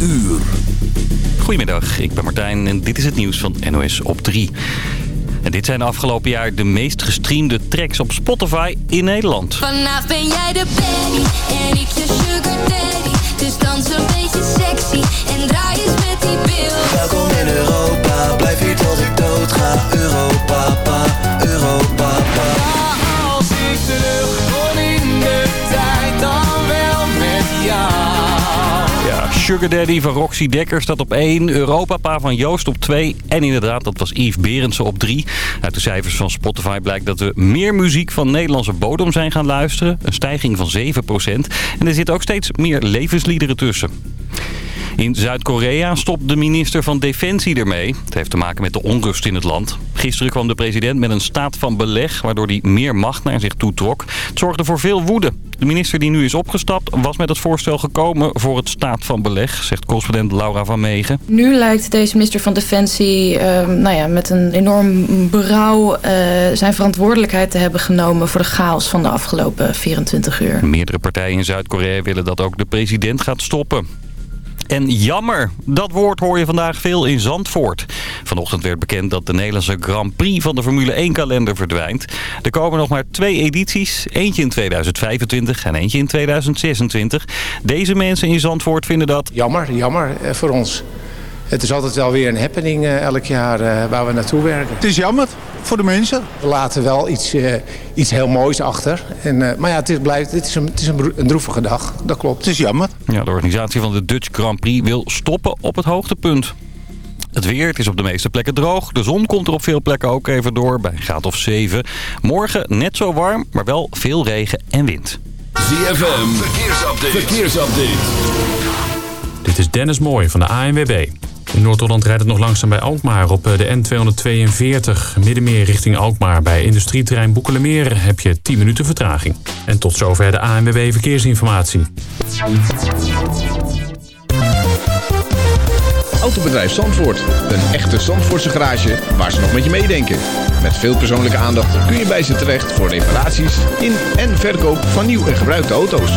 uur. Goedemiddag, ik ben Martijn en dit is het nieuws van NOS op 3. En dit zijn afgelopen jaar de meest gestreamde tracks op Spotify in Nederland. Vanavond ben jij de baby en ik je sugar daddy. Dus dans een beetje sexy en draai eens met die bil. Welkom in Europa, blijf hier tot ik dood ga. Europa, pa, Europa, Sugar Daddy van Roxy Dekker staat op 1, Europapa van Joost op 2 en inderdaad, dat was Yves Berendsen op 3. Uit de cijfers van Spotify blijkt dat we meer muziek van Nederlandse bodem zijn gaan luisteren. Een stijging van 7%. En er zitten ook steeds meer levensliederen tussen. In Zuid-Korea stopt de minister van Defensie ermee. Het heeft te maken met de onrust in het land. Gisteren kwam de president met een staat van beleg... waardoor hij meer macht naar zich toe trok. Het zorgde voor veel woede. De minister die nu is opgestapt was met het voorstel gekomen... voor het staat van beleg, zegt correspondent Laura van Megen. Nu lijkt deze minister van Defensie uh, nou ja, met een enorm berouw... Uh, zijn verantwoordelijkheid te hebben genomen... voor de chaos van de afgelopen 24 uur. Meerdere partijen in Zuid-Korea willen dat ook de president gaat stoppen. En jammer, dat woord hoor je vandaag veel in Zandvoort. Vanochtend werd bekend dat de Nederlandse Grand Prix van de Formule 1-kalender verdwijnt. Er komen nog maar twee edities, eentje in 2025 en eentje in 2026. Deze mensen in Zandvoort vinden dat... Jammer, jammer eh, voor ons. Het is altijd wel weer een happening uh, elk jaar uh, waar we naartoe werken. Het is jammer voor de mensen. We laten wel iets, uh, iets heel moois achter. En, maar ja, het is, blijft, het is, een, het is een, een droevige dag. Dat klopt. Het is jammer. Ja, de organisatie van de Dutch Grand Prix wil stoppen op het hoogtepunt. Het weer, het is op de meeste plekken droog. De zon komt er op veel plekken ook even door, bij een graad of 7. Morgen net zo warm, maar wel veel regen en wind. ZFM, verkeersupdate. verkeersupdate. Dit is Dennis Mooij van de ANWB. In Noord-Holland rijdt het nog langzaam bij Alkmaar op de N242. Middenmeer richting Alkmaar. Bij industrieterrein Boekelemeer heb je 10 minuten vertraging. En tot zover de ANWB Verkeersinformatie. Autobedrijf Zandvoort. Een echte Zandvoortse garage waar ze nog met je meedenken. Met veel persoonlijke aandacht kun je bij ze terecht voor reparaties in en verkoop van nieuw en gebruikte auto's.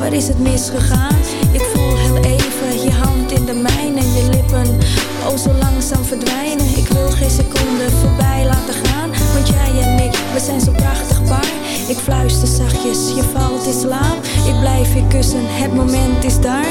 waar is het misgegaan? Ik voel heel even je hand in de mijne, je lippen, oh zo langzaam verdwijnen. Ik wil geen seconde voorbij laten gaan, want jij en ik, we zijn zo prachtig paar. Ik fluister zachtjes, je valt in slaap. Ik blijf je kussen, het moment is daar.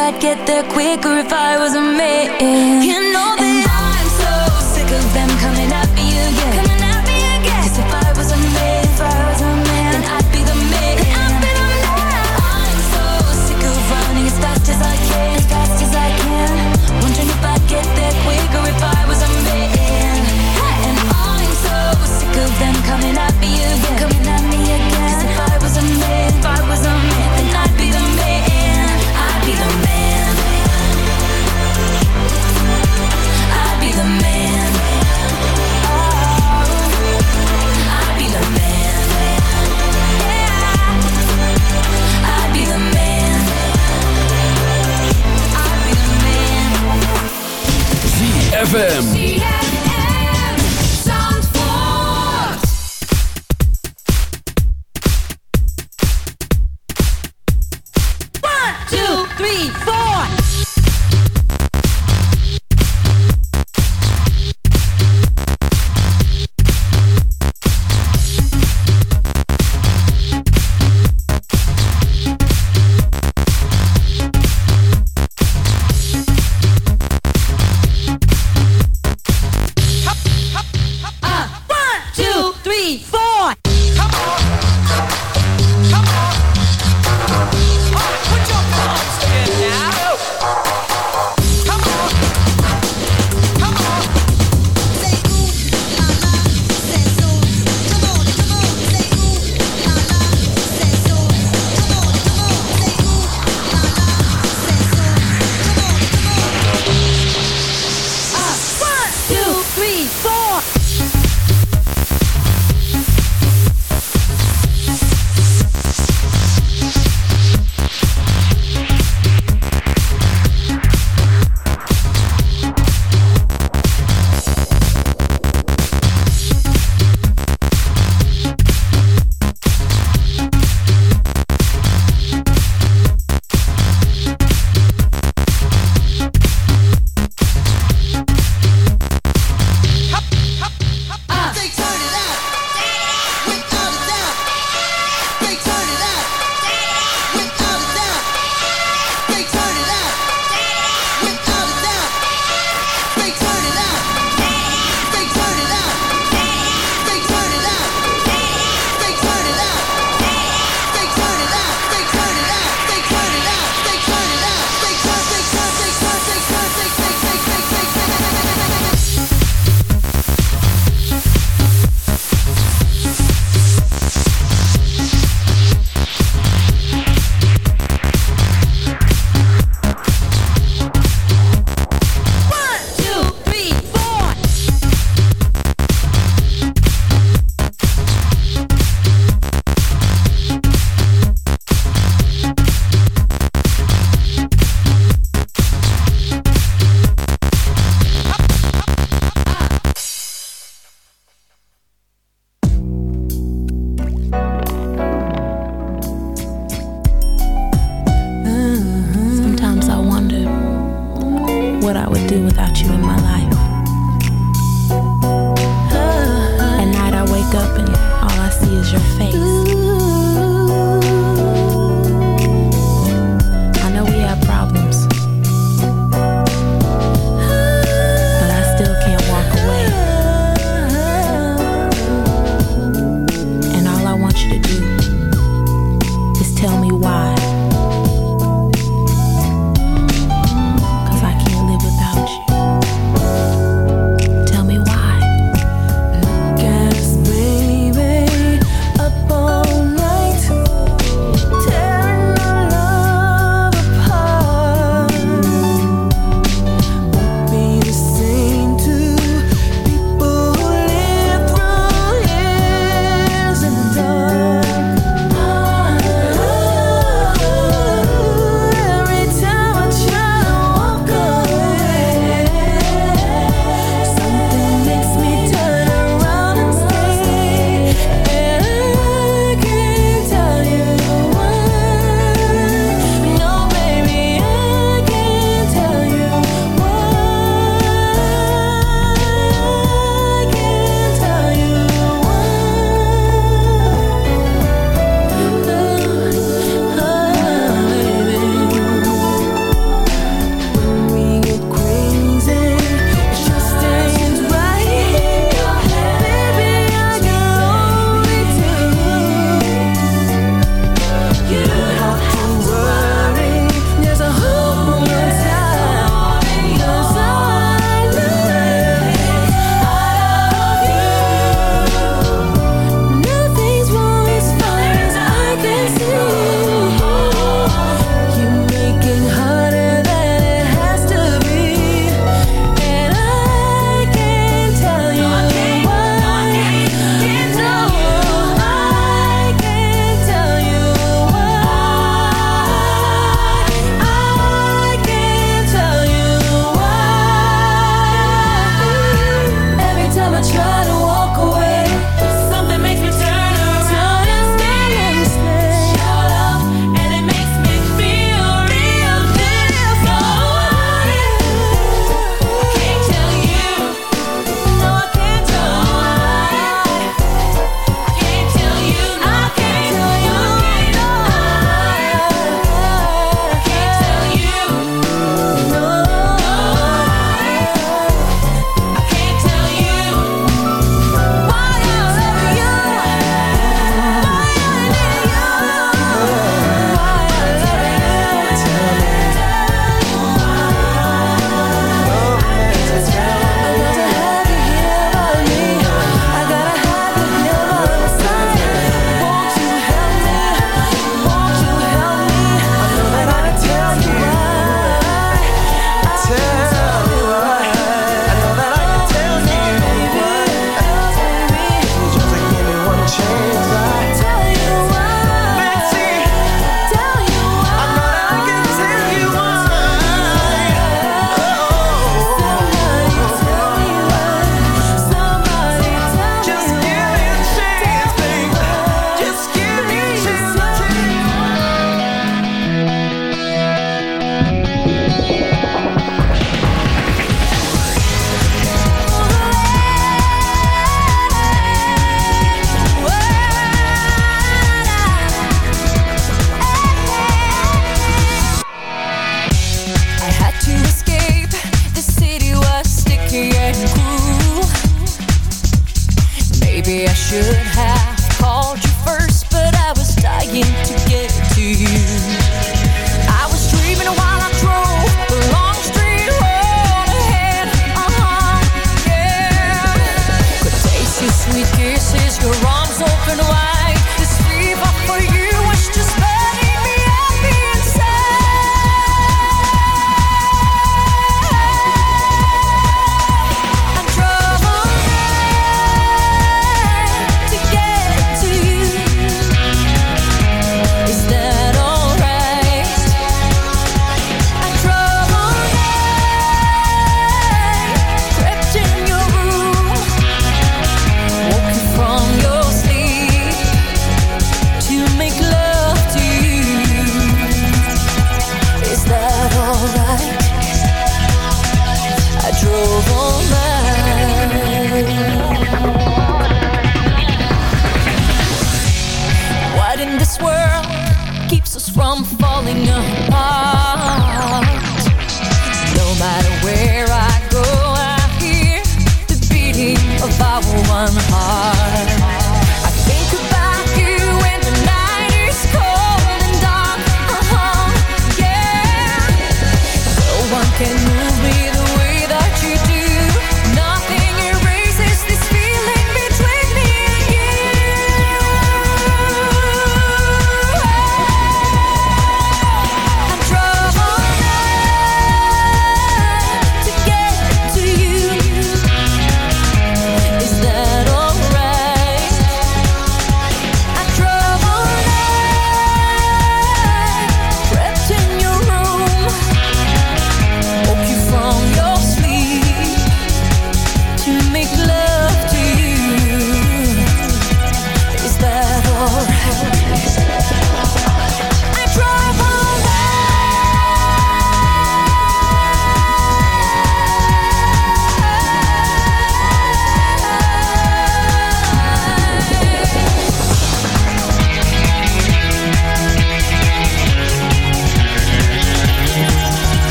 I'd get there quicker if I was a man. You know that ZFM.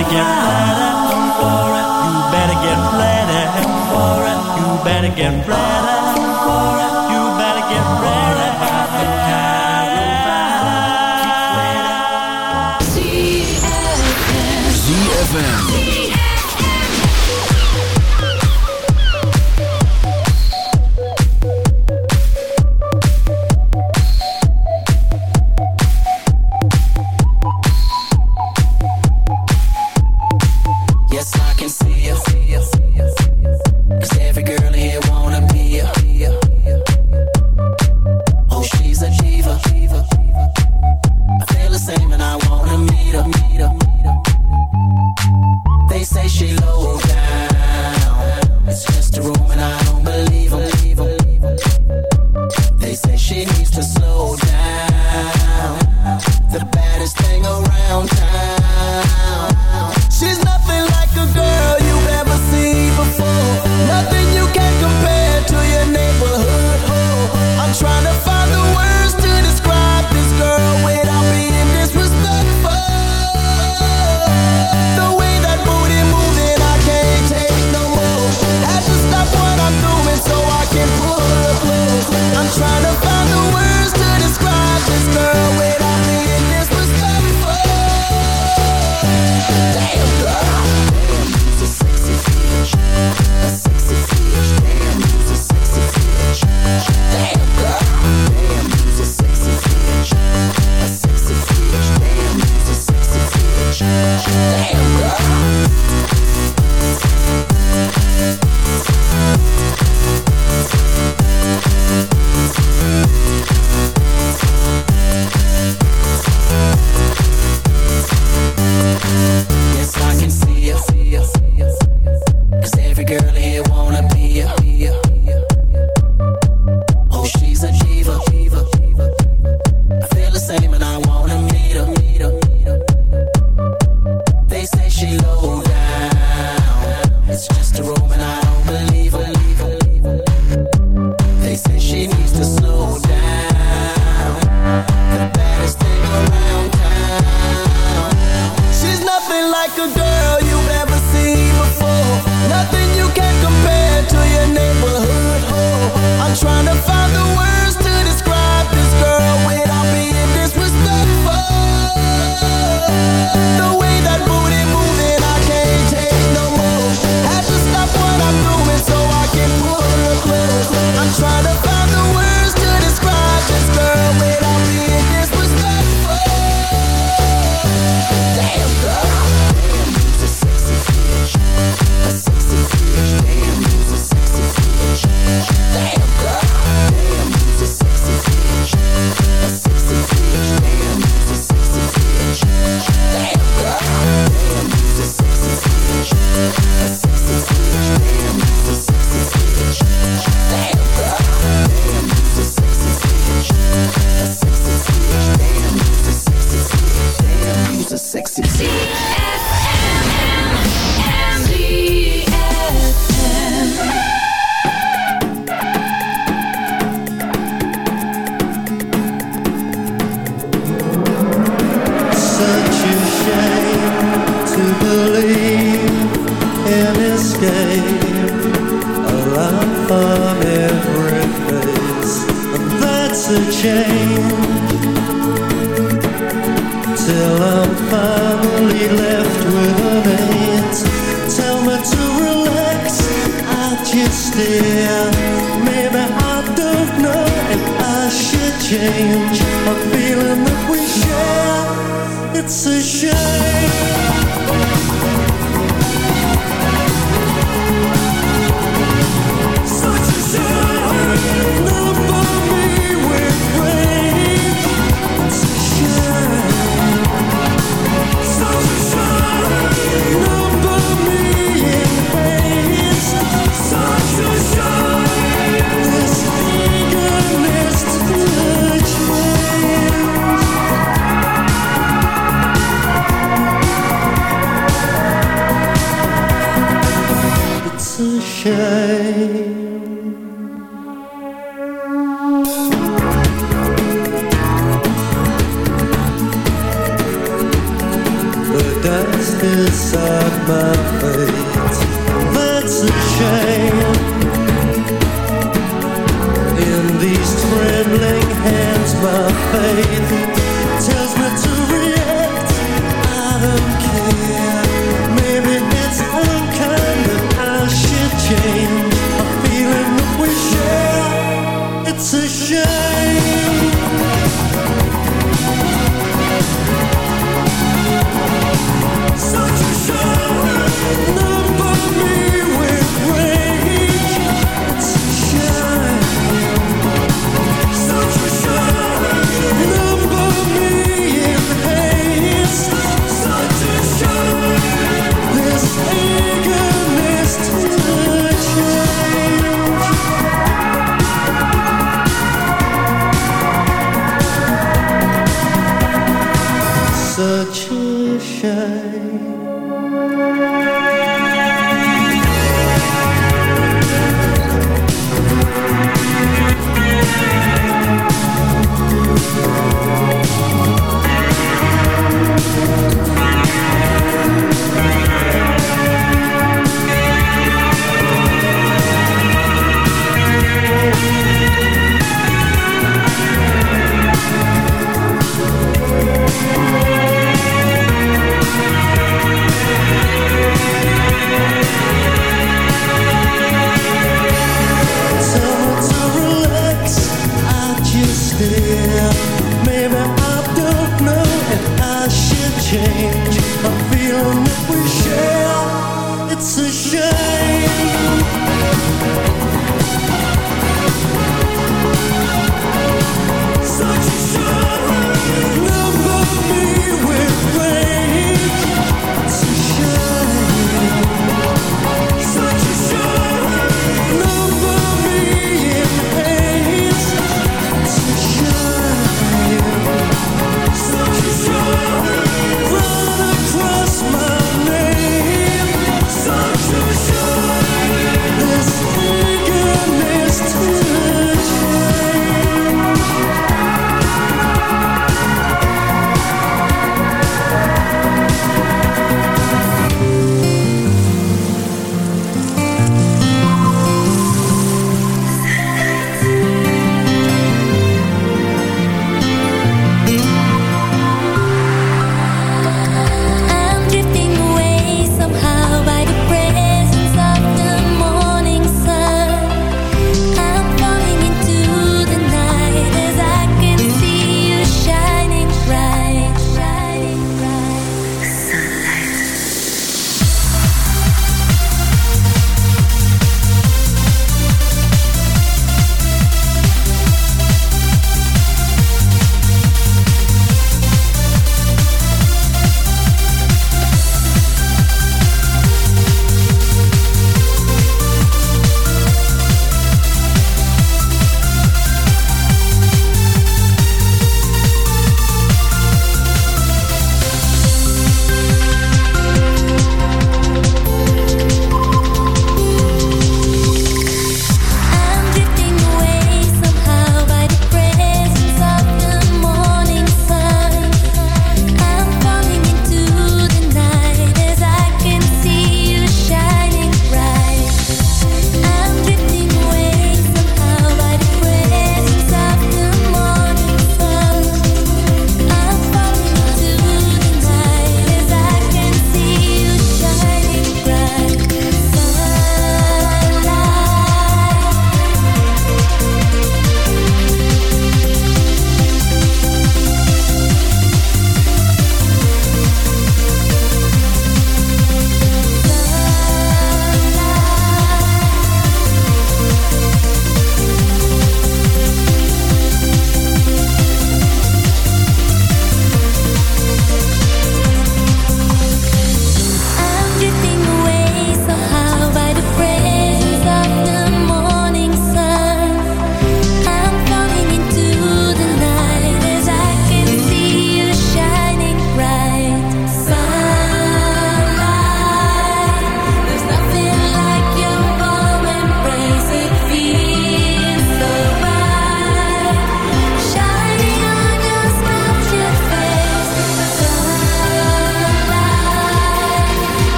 better get ready for it. You better get ready for it. You better get ready.